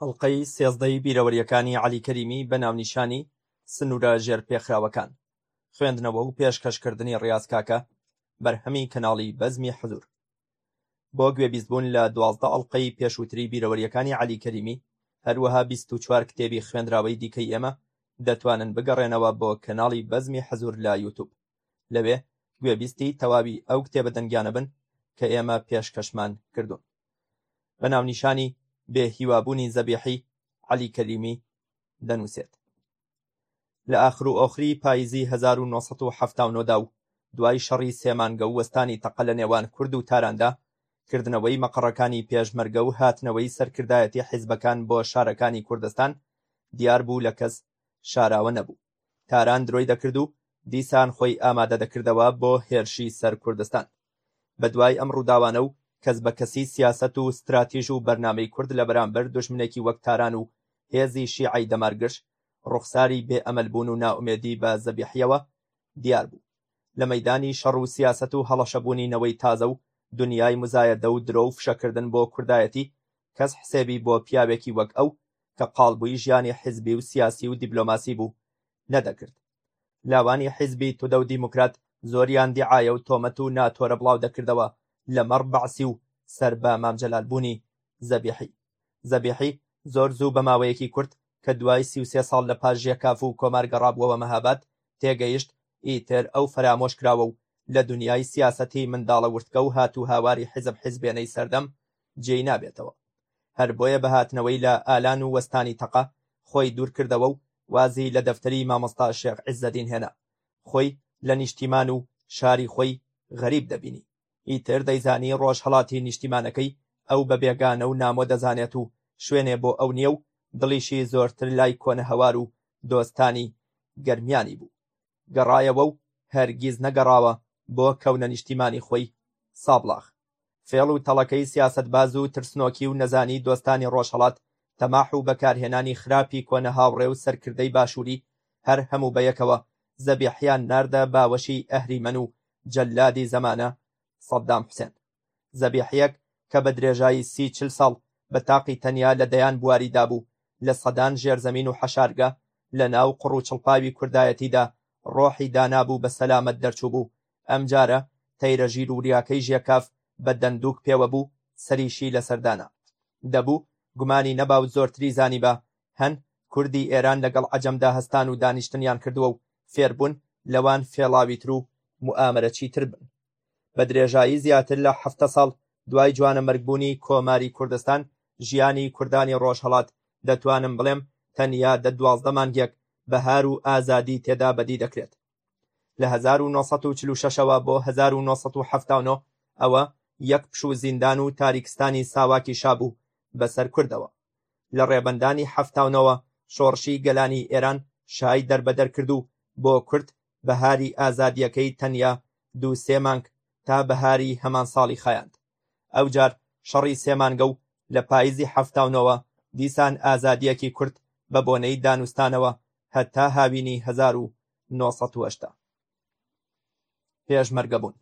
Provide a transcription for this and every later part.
ئەڵقەی سێزدە ی بیرەوەرییەکانی عەلی کەریمی بە ناونیشانی، سنوورە ژێرپێخراوەکان، خوێندنەوە و پێشکەشکردنی ڕیاز کاکە، بەرهەمی کەناڵی بەزمی حزوور. بۆ گوێبیستبوون لە دوازدە ئەڵقەی پێشووتری بیرەوەرییەکانی عەلی کەریمی، هەروەها بیست و چوار کتێبی خوێندراوەی دیکەی ئێمە، دەتوانن بگەڕێنەوە بۆ کەناڵی بەزمی حزوور لە یوتووب. لەوێ گوێبیستی تەواوی ئەو کتێبە دەنگیانە بن کە ئێمە پێشکەشمان کردوون بە ناونیشانی بێ هیوابوونی زەبیحی علی کەریمی دەنووسێت لە ئاخر و ئۆخری پاییزی 1970 دا و دوای شەڕی سێمانگە و وەستانی تەقە لە نێوان کورد و تاراندا کردنەوەی مەقەڕەکانی پێشمەرگە و هاتنەوەی سەرکردایەتی حیزبەکان بۆ شارەکانی کوردستان دیار بوو لە کەس شاراوە نەبوو تاران درۆی دەکرد و دیسان خۆی ئامادە دەکردەوە بۆ هێرشی سەر کوردستان بەدوای ئەم ڕووداوانە و کەس بە کەسی سیاسەت و ستراتیژ و بەرنامەی کورد لە بەرامبەر دژمنێکی وەک تاران و هێزی شیعی دەمارگرژ ڕوخساری بێ ئەمەل بوون و نائومێدی بە زەبیحیەوە دیار بوو لە مەدانی شەڕ و سیاسەت و هەڵەشەبوونی نەوەی تازە و دنیای مزایەدە و درۆ و فشەکردن بۆ کوردایەتی کەس حسێبی بۆ پیاوێکی وەک ئەو کە قاڵبووی ژیانی حیزبی و سیاسی و دیبلۆماسی بوو، نەدەکرد. لاوانی حیزبی تودە و دیموکرات زۆریان دیعایە و تۆمەت و ناتۆرە بڵاو دەکردەوە لەمەڕ بەعسی و سەر بە مام جەلال بوونی، زەبیحی. زەبیحی زۆر زوو بە ماوەیەکی کورت کە دوای سی و سێ ساڵ لە پاش ژێکاف و کۆمار گەڕابووەوە مەهاباد، تێگەیشت ئیتر ئەو فەرامۆش کراوە و لە دونیای سیاسەتی منداڵە ورتکە و هات و هاواری حیزب حیزبێنەی سەردەم، جێی نابێتەوە. هەر بۆیە بە هاتنەوەی لە ئالان و وەستانی تەقە خۆی دوورکردەوە و وازی لە دەفتەری مامۆستا شێخ عیزەدین هێنا. خۆی لە نیشتیمان و شاری خۆی غەریب دەبینی. ئیتر دەیزانی ڕۆژهەڵاتی نیشتیمانەکەی ئەو بە بێگانە و نامۆ دەزانێت و شوێنێ بۆ ئەو نییە و دڵیشی زۆرتر لای کۆنەهەوار و دۆستانی گەرمیانی بوو. گەڕایەوە و هەرگیز نەگەڕاوە بۆ کەونە نیشتیمانی خۆی سابڵاغ. فێڵ و تەڵەکەی سیاسەتباز و ترسنۆکی و نەزانی دۆستانی ڕۆژهەڵات تەماح و بەکارهێنانی خراپی کۆنە هاوڕێ و سەرکردەی باشووری هەر هەموو بەیەکەوە زەبیحیان ناردە باوەشی ئەهریمەن و جەلادی زەمانە سەدام حوسێن زەبیحیەک کە بە درێژایی سی چل ساڵ بە تاقی تەنیا لە دەیان بواری دابوو لە سەدان ژێرزەمین و حەشارگە لە ناو قڕ و چڵپاوی کوردایەتیدا ڕۆحی دانابوو بە سەلامەت دەرچووبوو ئەمجارە تەیرە ژیر وریاکەی ژێکاف بە دەندووک پێوە بوو سەریشی لەسەر دانا دەبوو گومانی نەبا و زۆرتری زانیبا هەن کوردی ئێران لەگەڵ عەجەمدا هەستان و دانیشتنیان کردووە و فێربوون لەوان فێڵاویتر و موئامەرەچیتر بن بە درێژایی زیاتر لە حەفتە ساڵ دوای جوانەمەرگ بوونی کۆماری کوردستان ژیانی کوردانی ڕۆژهەڵات دەتوانم بڵێم تەنیا دە دوازدە مانگێک بەهار و ئازادی تێدا بەدی دەکرێت. لە هەزار و نۆ سەد و چل و شەش ەوە بۆ هەزار و نۆ سەد و حەفتا و نۆ ەوە یەک پشوو زیندان و تاریکستانی ساواکی شا بوو بەسەر کوردەوە لە ڕێبەندانی حەفتا و نۆ ەوە شۆڕشی گەلانی ئێران شای دەربەدەر کرد و بۆ کورد بەهاری ئازادییەکەی تەنیا دوو سێ مانگ تا بەهاری هەمان ساڵی خایاند ئەوجار شەڕی سێ مانگە و لە پایزی حەفتا و نۆوە دیسان ئازادییەکی کورت بە بۆنەی دانوستانەوە هەتا هاوینی هەزار و نۆ سەد و هەشتا پێشمەرگە بوون.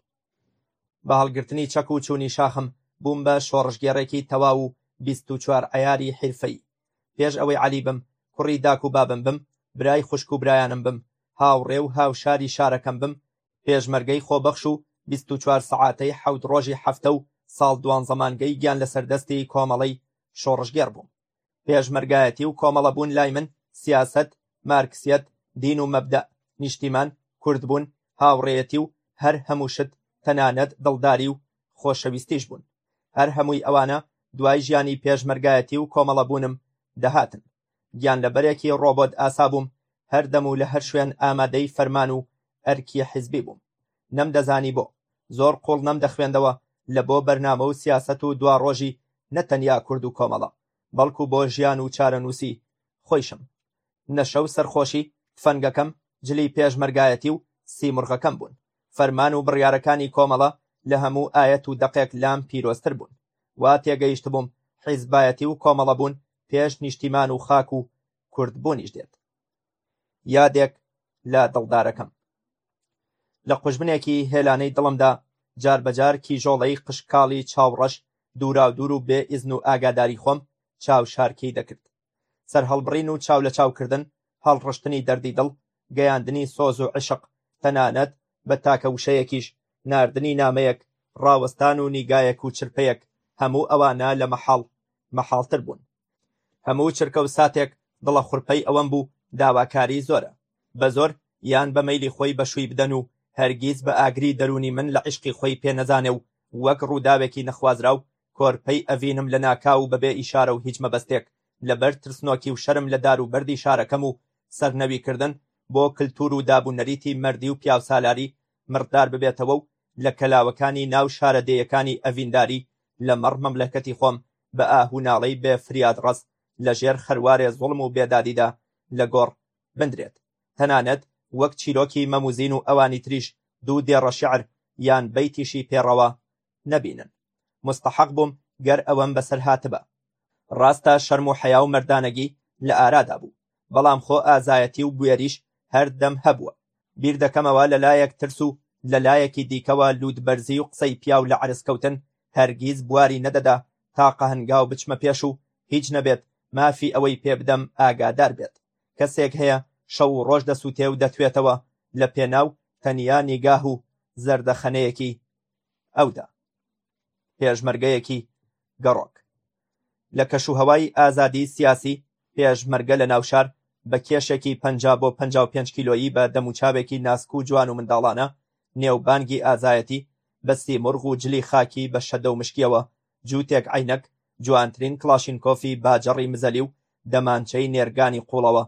بە هەڵگرتنی چەک و چوونی شاخم بووم بە شۆڕشگێڕێکی تەواو و بیست و چوار عەیاری حیرفەیی. پێش ئەوەی عەلی بم، کوڕی داک و بابم بم، برای خوشک و برایانم بم، هاوڕێ و هاوشاری شارەکەم بم، پێشمەرگەی خۆبەخش و بیست و چوار سەعاتەی حەوت ڕۆژی هەفتە و ساڵ دوانزە مانگەی گیان لەسەر دەستی کۆمەڵەی شۆڕشگێڕ بووم. پێشمەرگایەتی و کۆمەڵەبوون لای من سیاسەت، مارکسیەت، دین و مەبدەئ، نیشتیمان، کوردبوون، هاوڕێیەتی و هەر هەموو شت، تەنانەت دڵداری و خۆشەویستیش بوون. هەر هەمووی ئەوانە دوای ژیانی پێشمەرگایەتی و کۆمەڵەبوونم دەهاتن. گیانلەبەرێکی ڕۆبۆت ئاسا بووم، هەردەم و لە هەر شوێن ئامادەی فەرمان و ئەرکی حیزبی بووم. نەمدەزانی بۆ؟ زۆر قووڵ نەمدەخوێندەوە لە بۆ بەرنامە و سیاسەت و دواڕۆژی نە تەنیا کورد و کۆمەڵە، بەڵکوو بۆ ژیان و چارەنووسی خۆیشم. نەشە و سەرخۆشی، تفەنگەکەم، جلی پێشمەرگایەتی و سیمرغەکەم بوون. فەرمان و بڕیارەکانی کۆمەڵە لە هەموو ئایەت و دەقێک لام پیرۆزتر بوون. وا تێگەیشتبووم حیزبایەتی و کۆمەڵەبوون پێش نیشتیمان و خاک و کوردبوونیش دێت یادێک لە دڵدارەکەم لە قوژبنێکی هێلانەی دڵمدا جار بەجار کیژۆڵەی قشکاڵی چاوڕەش دووراو دوور و بێ ئیزن و ئاگاداری خۆم چاو شارکی دەکرد سەر هەڵبڕین و چاو لە چاوکردن هەڵڕشتنی دەردی دڵ گەیاندنی سۆز و عشق تەنانەت بە تاکە وشەیەکیش ناردنی نامەیەک، ڕاوەستان و نیگایەک و چرپەیەک، هەموو ئەوانە لە مەحاڵ مەحاڵتر بوون. هەموو چرکە و ساتێک دڵەخورپەی ئەوەم بوو داواکاری زۆرە، بە زۆر یان بە مەیلی خۆی بە شووی بدەن و هەرگیز بە ئاگری دەروونی من لە عیشقی خۆی پێ نەزانێ و وەک ڕووداوێکی نەخوازراو کۆرپەی ئەڤینم لە ناکاو و بەبێ ئیشارە و هیچ مەبەستێک لەبەر ترسنۆکی و شەرم لە دار و بەردی شارەکەم و سەرنەویکردن بۆ کلتوور و داب و نەریتی مەردی و پیاوسالاری مڕدار ببێتەوە و لە کەلاوەکانی ناو شارە دێیەکانی ئەڤینداری لە مەڕ مەملەکەتی خۆم بە ئاه و ناڵەی بێ فریاد ڕەس لە ژێر خەروارێ زوڵم و بێدادیدا لە گۆڕ بندرێت تەنانەت وەک چیرۆکی مەم و زین و ئەوانی تریش دوو دێڕە شعر یان بەیتیشی پێ ڕەوا نەبینن موستەحەق بووم گەر ئەوەم بەسەر هاتبا ڕاستە شەرم و حەیا و مەردانەگی لە ئارادا بوو بەڵام خۆ ئازایەتی و بوێریش هەر دەم هەبووە بیر دەکەمەوە لە لایەک ترس و لە لایەکی دیکەوە لووت بەرزی و قسەی پیاو لە عەرز کەوتن هەرگیز بواری نەدەدا تاقە هەنگاو بچمە پێش و هیچ نەبێت مافی ئەوەی پێ بدەم ئاگادار بێت کەسێک هەیە شەو و ڕۆژ دەسووتێ و دەتوێتەوە لە پێناو تەنیا نیگاه و زەردەخەنەیەکی ئەودا پێشمەرگەیەکی گەڕۆک لە کەشوهەوای ئازادی سیاسی پێشمەرگە لە ناوشار بە کێشێکی پەنجا بۆ پەنجا و پێنج کیلۆیی بە دەموچاوێکی ناسک و جوان و منداڵانە نێوبانگی ئازایەتی بە سیمرغ و جلی خاکی بە شەدە و مشکیەوە جووتێک عینەک جوانترین کڵاشینکۆفی باجەڕی مزەلی و دەمانچەی نێرگانی قوڵەوە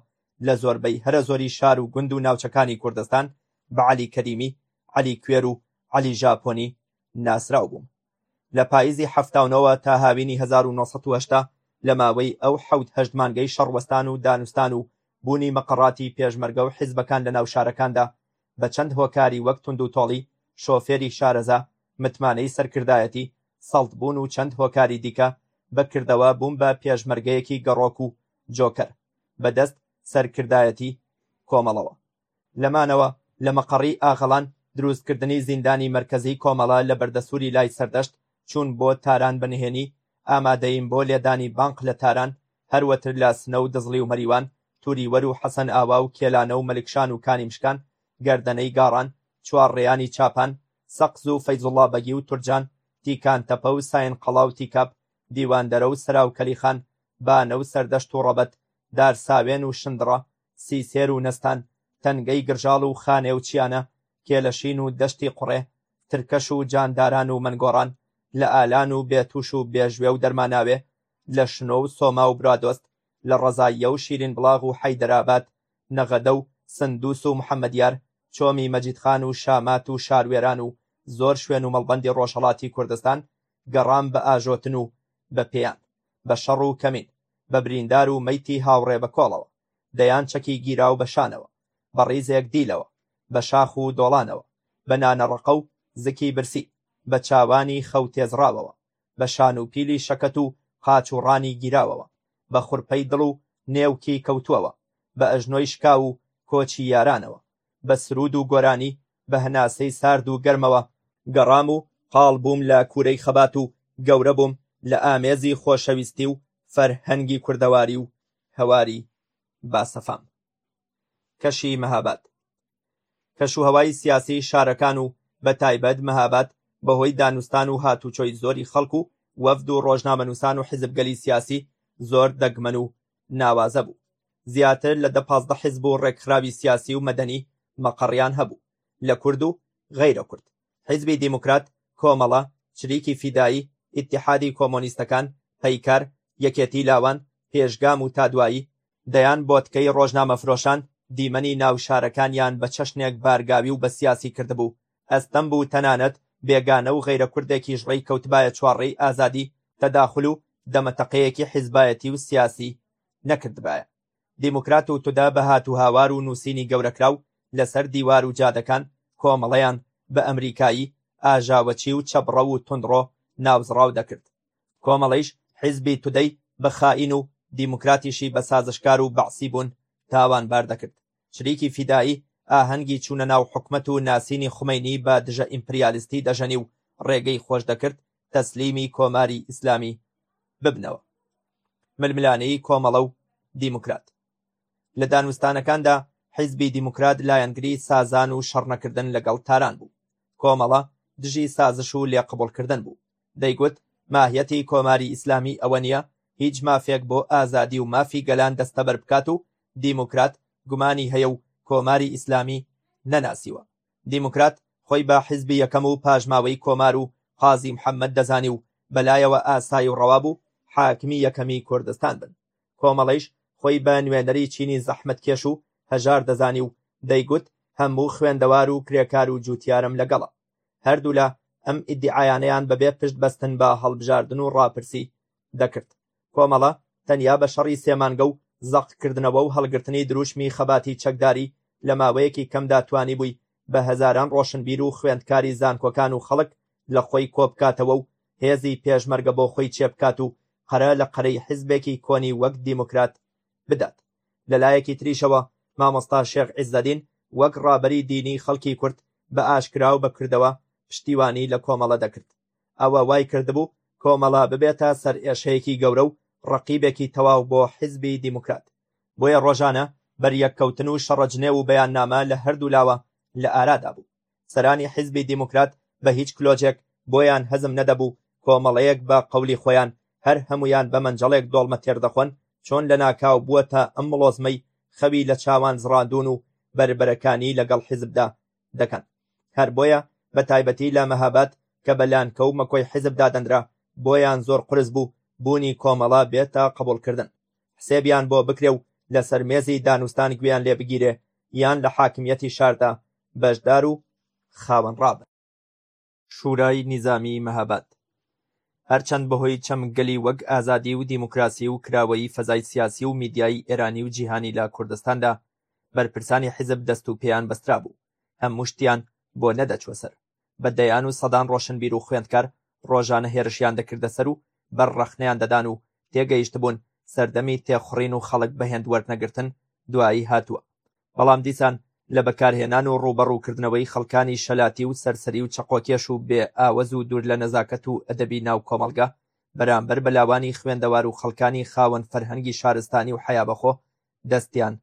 لە زۆربەی هەرە زۆری شار و گوند و ناوچەکانی کوردستان بە عەلی کەریمی عەلی کوێر و عەلی ژاپۆنی ناسراو بووم. لە پاییزی حەفتا و نۆوە تا هاوینی هەزار و نۆ سەد و هەشتا لە ماوەی ئەو حەوت هەشت مانگەی شەڕوەستان و دانوستان و بوونی مەقەڕاتی پێشمەرگە و حیزبەکان لە ناو شارەکاندا بە چەند هۆکاری وەک توندوتۆڵی شۆفێری شارەزا، متمانەی سەرکردایەتی، سەڵت بوون و چەند هۆکاری دیکە بە کردەوە بووم بە پێشمەرگەیەکی گەڕۆک و جۆکەر بە دەست سەرکردایەتی کۆمەڵەوە. لە مانەوە لە مەقەڕی ئاغەڵان، دروستکردنی زیندانی مەرکەزی کۆمەڵە لە بەردەسووری لای سەردەشت، چوون بۆ تاران بە نهێنی، ئامادەین بۆ لێدانی بانق لە تاران، هەروەتر لە سنە و دزڵی و مەریوان، توریوەر و حەسەنئاوا و کێلانە و مەلکشان و کانیمشکان، گەردەنەی گاڕان، چوارڕێیانی چاپان، سەقز و فەیزوڵڵا بەگی و تورجان، تیکانتەپە و ساینقەڵا و تیکاب، دیواندەرە و سەراوکەلیخان، بانە و سەردەشت و ڕەبەت، دارساوێن و شندڕە، سیسێر و نەستان، تەنگەی گرژاڵ و خانێ و چیانە، کێلەشین و دەشتی قوڕێ، ترکەش و جانداران و مەنگۆڕان، لە ئالان و بێتووش و بێژوێ و دەرماناوێ، لە شنۆ و سۆما و برادۆست، لە ڕەزاییە و شیرینبڵاغ و حەیدەرابات، نەغەدە و سندووس و محەممەدیار، چۆمی مەجیدخان و شامات و شاروێران و زۆر شوێن و مەڵبەندی ڕۆژهەڵاتی کوردستان گەڕام بە ئاژۆتن و بە پێیان. بە شەڕ و کەمین، بە بریندار و مەیتی هاوڕێ بە کۆڵەوە، دەیان چەکی گیراو بە شانەوە، بە ڕیزێک دیلەوە، بە شاخ و دۆڵانەوە، بە نانە ڕەقە و زکی برسی، بە چاوانی خەو تێزڕاوەوە، بە شان و پیلی شەکەت و قاچ و ڕانی گیراوەوە، بە خورپەی دڵ و نێوکی کەوتووەوە، بە ئەژنۆی شکاو و کۆچی یارانەوە، بە سروود و گۆرانی بە هەناسەی سارد و گەرمەوە گەڕام و قاڵ بووم لە کوورەی خەبات و گەورە بووم لە ئامێزی خۆشەویستی و فەرهەنگی کوردەواری و هەواری باسەفام. کەشی مەهاباد کەش و هەوای سیاسی شارەکان و بە تایبەت مەهاباد بە هۆی دانوستان و هاتوچۆی زۆری خەڵک و وەفد و ڕۆژنامەنووسان و حیزبگەلی سیاسی زۆر دەگمەن و ناوازە بوو. زیاتر لە دە پازدە حیزب و ڕێکخراوی سیاسی و مەدەنی مەقەڕیان هەبوو لە کورد و غەیرە کورد، حیزبی دیموکرات، کۆمەڵە، چریکی فیدایی، ئیتیحادی کۆمۆنیستەکان، پەیکار، یەکێتی لاوان، پێشگام و تا دوایی، دەیان بۆتکەی ڕۆژنامەفرۆشان دیمەنی ناو شارەکانیان بە چەشنێک بارگاوی و بە سیاسی کردبوو، ئەستەم بوو تەنانەت بێگانە و غەیرە کوردێکیش ڕێی کەوتبایە چوارڕێی ئازادی، تەداخول و دەمەتەقێیەکی حیزبایەتی و سیاسی نەکردبایە دیموکرات و تودە بە هات و هاوار و نووسینی گەورەکراو لەسەر دیوار و جادەکان کۆمەڵەیان بە ئەمریکایی ئاژاوەچی و چەپڕەو و توندڕۆ ناوزڕاو دەکرد کۆمەڵەیش حیزبی تودەی بە خائین و دیموکراتیشی بە سازشکار و بەعسی بوون تاوانبار دەکرد چریکی فیدایی ئاهەنگی چوونە ناو حکومەت و ناسینی خومەینی بە دژە ئیمپریالیستی دەژەنی و ڕێگەی خۆش دەکرد تەسلیمی کۆماری ئیسلامی ببنەوە. ململانێی کۆمەڵە و دیموکرات لە دانوستانەکاندا حیزبی دیموکرات لایەنگری سازان و شەڕنەکردن لەگەڵ تاران بوو. کۆمەڵە دژی سازش و لێقبوڵکردن بوو. دەیگوت ماهیەتی کۆماری ئیسلامی ئەوە نییە هیچ مافێک بۆ ئازادی و مافی گەلان دەستەبەر بکات و دیموکرات گومانی هەیە و کۆماری ئیسلامی نەناسیوە دیموکرات خۆی بە حیزبی یەکەم و پاشماوەی کۆمار و قازی محمد دەزانی و بەلایەوە ئاسای و ڕەوا بوو حاکمی یەکەمی کوردستان بن کۆمەڵەیش خۆی بە نوێنەری چینی زەحمەتکێش و هەژار دەزانی و دەیگوت هەموو خوێندەوار و کرێکار و جوتیارم لەگەڵە هەردوولا ئەم ئیدیعایانەیان بەبێ پشت بەستن بە هەڵبژاردن و ڕاپرسی دەکرد کۆمەڵە تەنیا بە شەڕی سێ مانگە و زەقکردنەوە و هەڵگرتنی درووشمی خەباتی چەکداری لە ماوەیەکی کەمدا توانیبووی بە هەزاران ڕۆشنبیر و خوێندکاری زانکۆکان و خەڵک لە خۆی کۆبکاتەوە و هێزی پێشمەرگە بۆ خۆی چێبکات و قەرە لە قەرەی حیزبێکی کۆنی وەک دیموکرات بدات لە لایەکی تریشەوە مامۆستا شێخ عیزەدین وەک ڕابەری دینی خەڵکی کورد بە ئاشکرا و بە کردەوە پشتیوانی لە کۆمەڵە دەکرد. ئەوە وای کردبوو کۆمەڵە ببێتە سەرئێشەیەکی گەورە و ڕەقیبێکی تەواو بۆ حیزبی دیموکرات، بۆیە ڕۆژانە بەریەککەوتن و شەڕەجنێو و بەیاننامە لە هەردوو لاوە لە ئارادا بوو، سەرانی حیزبی دیموکرات بە هیچ کلۆجێک بۆیان هەزم نەدەبوو کۆمەڵەیەک بە قەولی خۆیان هەر هەموویان بە مەنجەڵێک دۆڵمە تێر دەخۆن چۆن لە ناکاو بووەتە ئەم مڵۆزمەی خەوی لە چاوان زڕاندوون و بەربەرەکانی لەگەڵ حیزبدا دەکەن هەر بۆیە بە تایبەتی لە مەهاباد کە بە لانکە و مەکۆی حیزب دادەنرا بۆیان زۆر قورس بوو بوونی کۆمەڵە بێتە قبوڵکردن حسێبیان بۆ بکرێ و لەسەر مێزی دانوستان گوێیان لێ بگیرێ یان لە حاکمیەتی شاردا بەشدار و خاوەن ڕابن. شورای نیزامی مەهاباد هەرچەند بەهۆی چەمکگەلی وەک ئازادی و دیموکراسی و کراوەیی فەزای سیاسی و میدیایی ئێرانی و جیهانی لە کوردستاندا بەرپرسانی حیزب دەست و پێیان بەسترابوو هەموو شتیان بۆ نەدەچووە سەر بە دەیان و سەدان ڕۆشنبیر و خوێندکار ڕۆژانە هێرشیان دەکردە سەر و بەر ڕەخنەیان دەدان و تێگەیشتبوون سەردەمی تێخوڕین و خەڵک بەهێند وەرنەگرتن دوایی هاتووە بەڵام دیسان لە بەکارهێنان و ڕووبەڕووکردنەوەی خەڵکانی شەلاتی و سەرسەری و چەقۆکێش و بێ ئاوەز و دوور لە نەزاکەت و ئەدەبی ناو کۆمەڵگە بەرامبەر بە لاوانی خوێندەوار و خەڵکانی خاوەن فەرهەنگی شارستانی و حەیابەخۆ دەستیان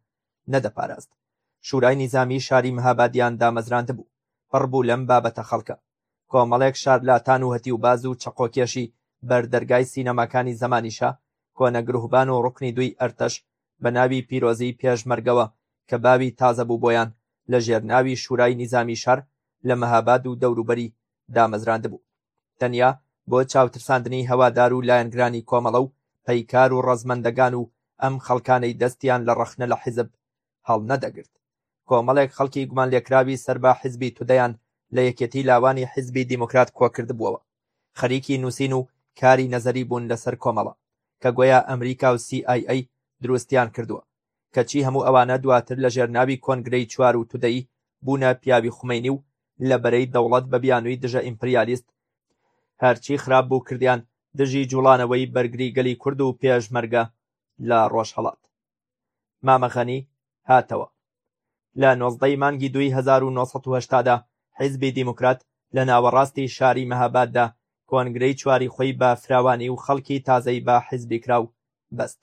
نەدەپاراست. شورای نیزامی شاری مهابادیان دامەزراندبوو. پڕ بوو لەم بابەتە خەڵکە. کۆمەڵێک شارلاتان و هەتیوباز و چەقۆکێشی بەر دەرگای سینەماکانی زەمانی شا، کۆنە گروهبان و ڕوکنی دووی ئەرتەش بە ناوی پیرۆزیی پێشمەرگەوە کە باوی تازە بوو بۆیان لە ژێرناوی شورای نیزامی شار لە مەهاباد و دەوروبەری دامەزراندبوو تەنیا بۆ چاوترساندنی هەوادار و لایەنگرانی کۆمەڵە و پەیکار و ڕەزمەندەگان و ئەم خەڵکانەی دەستیان لە ڕەخنە لە حیزب هەڵنەدەگرت کۆمەڵێک خەڵکی گومانلێکراوی سەر بە حیزبی تودەیان لە یەکێتی لاوانی حیزبی دیموکرات کۆکردبووەوە، خەریکی نووسین و کاری نەزەری بوون لەسەر کۆمەڵە، کە گۆیا ئەمریکا و سی ئای ئەی دروستیان کردووە، کەچی هەموو ئەوانە دواتر لە ژێرناوی کۆنگرەی چوار و تودەیی بوونە پیاوی خومەینی و لە بەرەی دەوڵەت بە بیانووی دژە ئیمپریالیست هەرچی خراپ بوو کردیان دژی جوڵانەوەی بەرگری گەلی کورد و پێشمەرگە لە ڕۆژهەڵات. مامە غەنی هاتەوە. لە نۆزدەی مانگی دووی هەزار و نۆ سەد و هەشتا دا حیزبی دیموکرات لە ناوەڕاستی شاری مەهاباددا کۆنگرەی چواری خۆی بە فراوانی و خەڵکی تازەی بە حیزبی کراو بەست.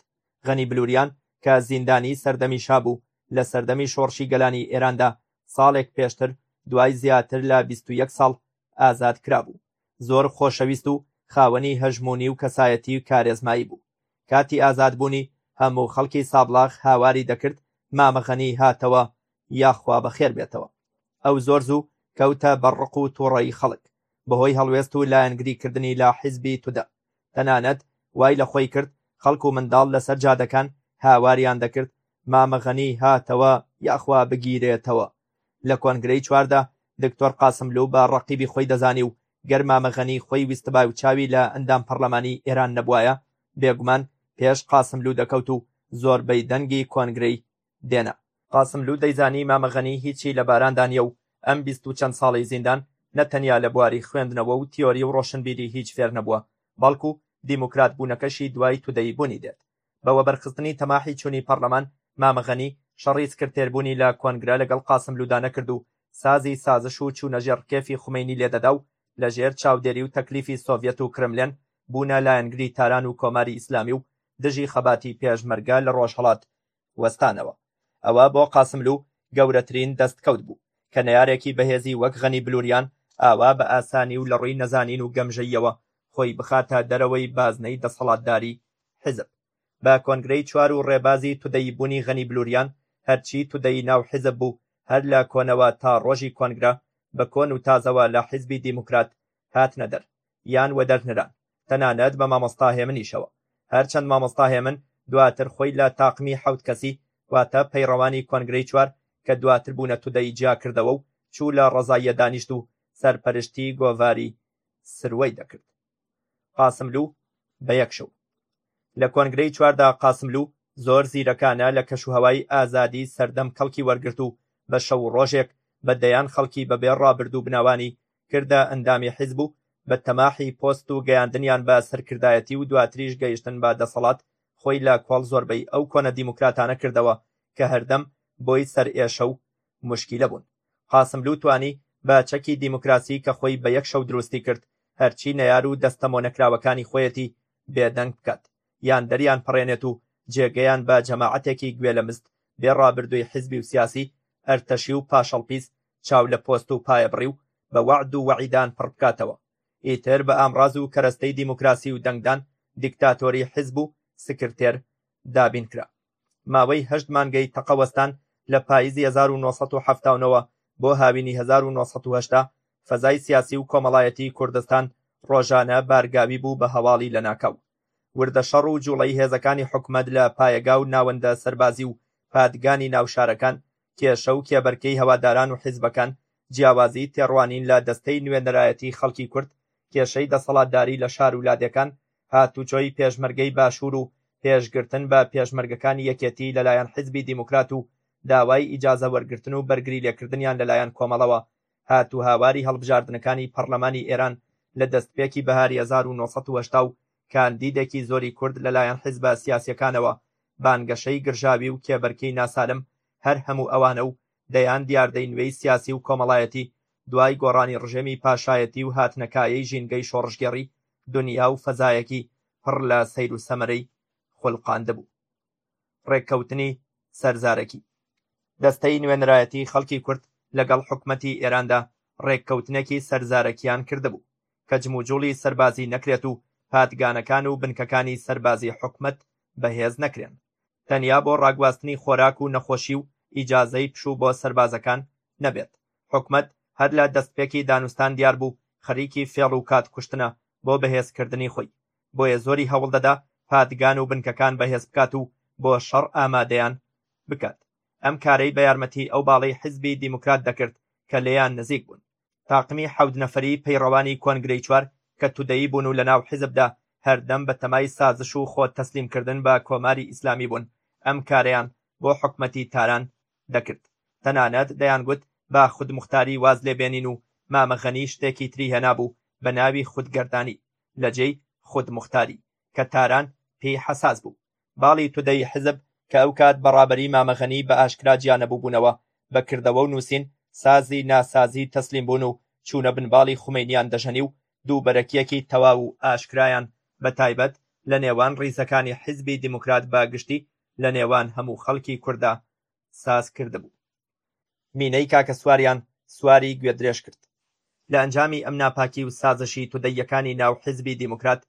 غەنی بلوریان کە زیندانیی سەردەمی شا بوو، لە سەردەمی شۆڕشی گەلانی ئێراندا ساڵێک پێشتر دوای زیاتر لە بیست و یەک ساڵ ئازاد کرابوو. زۆر خۆشەویست و خاوەنی هەژموونی و کەسایەتی و کارێزمایی بوو. کاتی ئازادبوونی هەموو خەڵکی سابڵاغ هاواری دەکرد مامە غەنی هاتەوە یاخوا بەخێر بێتەوە. ئەو زۆر زوو کەوتە بەر ڕق و توڕەیی خەڵک بەهۆی هەڵوێست و لایەنگری کردنی لە حیزبی تودە. تەنانەت وای لە خۆی کرد خەڵک و منداڵ لەسەر جادەکان هاواریان دەکرد مامە غەنی هاتەوە یاخوا بگیرێتەوە لە کۆنگرەی چواردا دکتۆر قاسملوو بە ڕەقیبی خۆی دەزانی و گەر مامە غەنی خۆی ویستبای و چاوی لە ئەندام پەڕلەمانی ئێران نەبوایە بێگومان پێش قاسملوو دەکەوت و زۆربەی دەنگی کۆنگرەی دێنا. قاسملوو دەیزانی مامە غەنی هیچی لە باراندا نییە و ئەم بیست و چەند ساڵەی زیندان نە تەنیا لە بواری خوێندنەوە و تیۆری و ڕۆشنبیری هیچ فێر نەبووە بەڵکوو دیموکرات بوونەکەشی دوای تودەی بوونی دێت. بە وەبەرخستنی تەماحی چوونی پەڕلەمان، مام غەنی شەڕی سکرتێربوونی لە کۆنگرە لەگەڵ قاسملوو دا نەکرد و سازی سازش و چوونە ژێڕ کێفی خومەینی لێ دەدا و لە ژێر چاودێری و تەکلیفی سۆڤیەت و کرملێن بوونە لایەنگری تاران و کۆماری ئیسلامی و دژی خەباتی پێشمەرگە لە ڕۆژهەڵات وەستانەوە. ئەوە بۆ قاسملوو گەورەترین دەستکەوت بوو کە نەیارێکی بەهێزی وەک غەنی بلووریان ئاوا بە ئاسانی و لە ڕووی نەزانین و گەمژەییەوە خۆی بخاتە دەرەوەی بازنەی دەسەڵاتداری حیزب، بە کۆنگرەی چوار و ڕێبازی تودەیی بوونی غەنی بلوریان هەرچی تودەیی ناو حیزب بوو هەر لە کۆنەوە تا ڕۆژی کۆنگرە بە کۆن و تازەوە لە حیزبی دیموکرات هاتنە دەر یان وەدەرنران تەنانەت بە مامۆستا هێمنیشەوە هەرچەند مامۆستا هێمن دواتر خۆی لە تاقمی حەوت کەسی واتە پەیڕەوانی کۆنگرەی چوار کە دواتر بوونە تودەیی جیا کردەوە و چوو لە ڕەزاییە دانیشت و سەرپەرشتی گۆڤاری سروەی دەکرد قاسملوو بە یەک شەو. لە کۆنگرەی چواردا قاسملوو زۆر زیرەکانە لە کەشوهەوای ئازادی سەردەم کەڵکی وەرگرت و بە شەو و ڕۆژێک بە دەیان خەڵکی بەبێ ڕابردوو بناوانی کردە ئەندامی حیزب و بە تەماحی پۆست و گەیاندنیان بە سەرکردایەتی و دواتریش گەیشتن بە دەسەڵات خۆی لە کۆڵ زۆربەی ئەو کۆنە دیموکراتانە کردەوە کە هەردەم بۆی سەرئێشە و موشکیلە بوون. قاسملوو توانی بە چەکی دیموکراسی کە خۆی بە یەک شەو دروستی کرد هەرچی نەیار و دەستەمۆنەکراوەکانی خۆیەتی بێدەنگ بکات یان دەریان پەڕێنێت و جێگەیان بە جەماعەتێکی گوێ لە مست بێ ڕابردووی حیزبی و سیاسی ئەرتەشی و پاشەڵپیس چاو لە پۆست و پایەبڕی و بە وەعد و وەعیدان پڕ بکاتەوە ئیتر بە ئامڕاز و کەرەستەی دیموکراسی و دەنگدان دیکتاتۆری حیزب و سکرتێر دابین کرا. ماوەی هەشت مانگەی تەقە وەستان لە پاییزی هەزار و نۆ سەد و حەفتا و نۆ بۆ هاوینی هەزار و نۆ سەد و هەشتا فەزای سیاسی و کۆمەڵایەتی کوردستان ڕۆژانە بارگاوی بوو بە هەواڵی لەناکاو وردە شەڕ و جوڵەی هێزەکانی حکومەت لە پایەگا و ناوەندە سەربازی و پادگانی ناو شارەکان کێشە و کێبەرکێی هەواداران و حیزبەکان جیاوازی تێڕوانین لە دەستەی نوێنەرایەتی خەڵکی کورد کێشەی دەسەڵاتداری لە شار و لادێکان هاتوچۆی پێشمەرگەی باشوور و پێشگرتن بە پێشمەرگەکانی یەکێتی لەلایەن حیزبی دیموکرات و داوای ئیجازە وەرگرتن و بەرگری لێکردنیان لەلایەن کۆمەڵەوە هاتوهاواری هەڵبژاردنەکانی پەڕلەمانی ئێران لە دەستپێکی بەهاری هەزار و نۆ سەد و هەشتا و کاندیدێکی زۆری کورد لەلایەن حیزبە سیاسیەکانەوە بانگەشەی گرژاوی و کێبەرکێی ناسالم هەر هەموو ئەوانە و دەیان دیاردەی نوێی سیاسی و کۆمەڵایەتی دوای گۆڕانی ڕژێمی پاشایەتی و هاتنەکایەی ژینگەی شۆڕشگێڕی دنیا و فەزایەکی پڕ لە سەیر و سەمەرەی خولقاندبوو. ڕێککەوتنی سەرزارەکی دەستەی نوێنەرایەتی خەڵکی کورد لەگەڵ حکومەتی ئێراندا ڕێککەوتنێکی سەرزارەکیان کردبوو کە جموجوڵی سەربازی نەکرێت و پادگانەکان و بنکەکانی سەربازی حکومەت بەهێز نەکرێن. تەنیا بۆ ڕاگواستنی خۆراک و نەخۆشی و ئیجازەی پشوو بۆ سەربازەکان نەبێت، حکومەت هەر لە دەستپێکی دانوستان دیار بوو خەریکی فێڵ و کات کوشتنە بۆ بەهێزکردنی خۆی، بۆیە زۆری هەوڵ دەدا پادگان و بنکەکان بەهێز بکات و بۆ شەڕ ئامادەیان بکات، ئەم کارەی بە یارمەتی ئەو باڵەی حیزبی دیموکرات دەکرد کە لێیان نزیک بوون. تاقمی حەوت نەفەری پەیڕەوانی کۆنگرەی چوار کە تودەیی بوون و لەناو حیزبدا هەردەم بە تەمای سازش و خۆ تەسلیمکردن بە کۆماری ئیسلامی بوون ئەم کارەیان بۆ حکومەتی تاران دەکرد تەنانەت دەیانگوت با خودموختاری واز لێ بێنین و مامە غەنی شتێکی تری هێنابوو بە ناوی خودگەردانی لە جێی خودموختاری کە تاران پێی حەساس بوو. باڵی تودەی حزب کە ئەو کات بە ڕابەری مامە غەنی بە ئاشکرا جیا نەبووبوونەوە، بە کردەوە و نووسین سازی ناسازی تەسلیم بوون و چوونە بن باڵی خومەینیان دەژەنی و دووبەرەکییەکی تەواو و ئاشکرایان بە تایبەت لە نێوان ڕیزەکانی حیزبی دیموکرات بە گشتی لە نێوان هەموو خەڵکی کوردا ساز کردبوو. مینەی کاکە سواریان سواری گوێدرێژ کرد. لە ئەنجامی ئەم ناپاکی و سازشی تودەییەکانی ناو حیزبی دیموکرات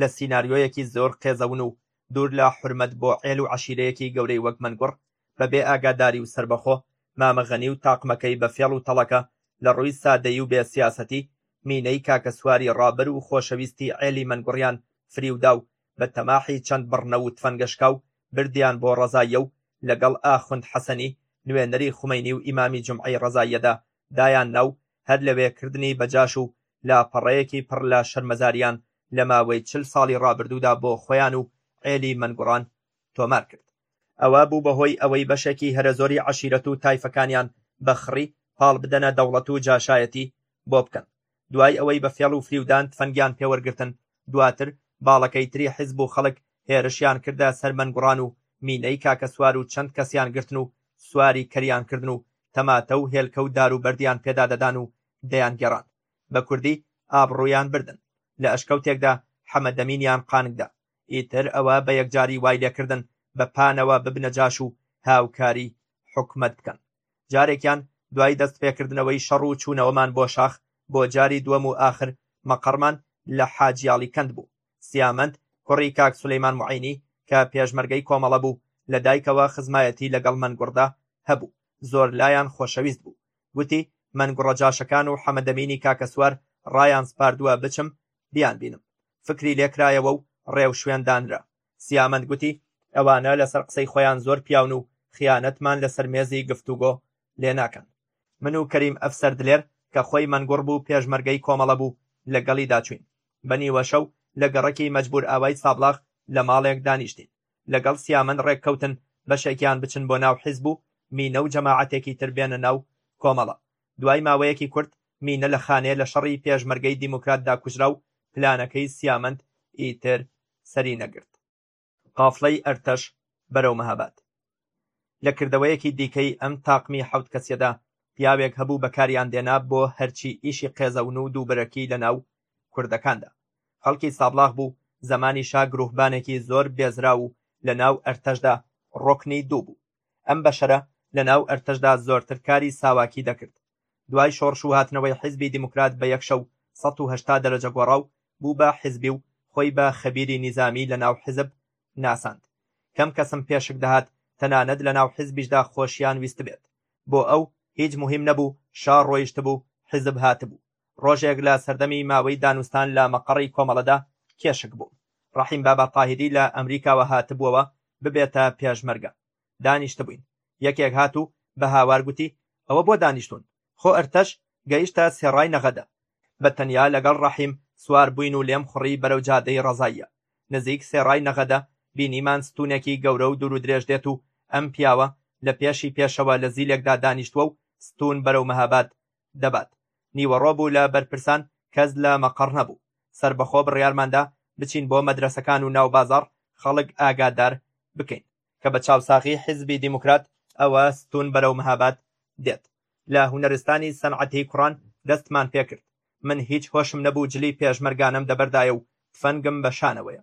لە سیناریۆیەکی زۆر قێزەون و دوور لە حورمەت بۆ عێل و عەشیرەیەکی گەورەی وەک مەنگوڕ بە بێ ئاگاداری و سەربەخۆ مامە غەنی و تاقمەکەی بە فێڵ و تەڵەکە لە ڕووی سادەیی و بێ سیاسەتی مینەی کاکە سواری ڕابەر و خۆشەویستی عێلی مەنگوڕیان فریودا و بە تەماحی چەند بڕنە و تفەنگە شکاو بردیان بۆ ڕەزاییە و لەگەڵ ئاخوند حەسەنی نوێنەری خومەینی و ئیمامی جومعەی ڕەزاییەدا دایان نا و هەر لەوێ کردنی بە جاش و لاپەڕەیەکی پڕ لە شەرمەزاریان لە ماوەی چل ساڵی ڕابردوودا بۆ خۆیان و عێلی مەنگوڕان تۆمار کرد. ئەوە بوو بە هۆی ئەوەی بەشێکی هەرە زۆری عەشیرەت و تایفەکانیان بە خڕی پاڵ بدەنە دەوڵەت و جاشایەتی بۆ بکەن. دوای ئەوەی بە فێڵ و فریودان تفەنگیان پێ وەرگرتن، دواتر باڵەکەی تری حیزب و خەڵک هێرشیان کردە سەر مەنگوڕان و مینەی کاکە سوار و چەند کەسیان گرتن و سواری کەریان کردن و تەماتە و هێلکە و دار و بەردیان پێدا دەدان و دەیانگێڕان. بە کوردی ئابڕوویان بردن. لە ئەشکەوتێکدا حەمەدەمینیان قانگدا. ئیتر ئەوە بە یەکجاری وای لێ کردن بە پانەوە ببنە جاش و هاوکاری حکومەت بکەن. جارێکیان دوای دەستپێکردنەوەی شەڕ و چوونەوەمان بۆ شاخ بۆ جاری دووەم و ئاخر مەقەڕمان لە حاجیاڵی کەند بوو سیامەند کوڕی کاک سولەیمان معینی کە پێشمەرگەی کۆمەڵە بوو لە دایکەوە خزمایەتی لەگەڵ مەنگوڕدا هەبوو زۆر لایان خۆشەویست بوو گوتی من گوڕە جاشەکان و حەمەدەمینی کاکە سوار ڕایان سپاردووە بچم بیان بینم فکری لێکرایەوە و ڕێوشوێن دانرا سیامەند گوتی، ئەوانە لەسەر قسەی خۆیان زۆر پیاون و خیانەتمان لەسەر مێزی گفتوگۆ لێ ناکەن. من و کەریم ئەفسەر دلێر کە خۆی مەنگوڕ بوو پێشمەرگەی کۆمەڵە بوو لەگەڵیدا چووین. بە نیوەشەو لە گەڕەکی مەجبورئاوای سابڵاغ لە ماڵێک دانیشتین. لەگەڵ سیامەند ڕێک کەوتن بەشێکیان بچن بۆ ناو حیزب و مینە و جەماعەتێکی تر بێنە ناو کۆمەڵە. دوای ماوەیەکی کورت مینە لە خانێ لە شەڕی پێشمەرگەی دیموکراتدا کوژرا و پلانەکەی سیامەند ئیتر سەری نەگرت. قافڵەی ئەرتەش بەرەو مەهاباد. لە کردەوەیەکی دیکەی ئەم تاقمی حەوت کەسیەدا پیاوێک هەبوو بەکاریان دێنا بۆ هەرچی ئیشی قێزەون و دووبەرەکی لە ناو کوردەکاندا. خەڵکی سابڵاغ بوو زەمانی شا گروهبانێکی زۆر بێزراو و لە ناو ئەرتەشدا ڕوکنی دوو بوو. ئەم بەشەرە لەناو ئەرتەشدا زۆرتر کاری ساواکی دەکرد. دوای شۆڕش و هاتنەوەی حیزبی دیموکرات بە یەک شەو سەد و هەشتا دەرەجە گۆڕا و بوو بە حیزبی و خۆی بە خەبیری نیزامی لەناو حیزب ناساند. کەم کەسم پێشک دەهات تەنانەت لەناو حیزبیشدا خۆشیان ویستبێت. بۆ ئەو هیچ موهیم نەبوو شا ڕۆیشتبوو حیزب هاتبوو. ڕۆژێک لە سەردەمی ماوەی دانوستان لە مەقەڕی کۆمەڵەدا کێشک بوو ڕەحیم بابا تاهیری لە ئەمریکاوە هاتبووەوە ببێتە پێشمەرگە دانیشتبووین یەکێک هات و بە هاوار گوتی ئەوە بۆ دانیشتون خۆ ئەرتەش گەیشتە سێڕای نەغەدە بە تەنیا لەگەڵ ڕەحیم سوار بووین و لێم خوڕی بەرەو جادەی ڕەزاییە نزیک سێڕای نەغەدە بینیمان ستونێکی گەورە و دوور و درێژ دێت و ئەم پیاوە لە پێشی پێشەوە لە زیلێکدا دانیشتووە و ستون بەرەو مەهاباد دەبات نیوەڕۆ بوو لە بەرپرسان کەس لە مەقەڕ نەبوو سەربەخۆ بڕیارماندا بچین بۆ مەدرەسەکان و ناو بازاڕ خەڵک ئاگادار بکەین کە بە چاوساغی حیزبی دیموکرات ئەوە ستون بەرەو مهاباد دێت لە هونەرستانی سەنعەتی کوڕان دەستمان پێکرد من هیچ هۆشم نەبوو جلی پێشمەرگانەم دەبەردایە و تفەنگم بە شانەوەیە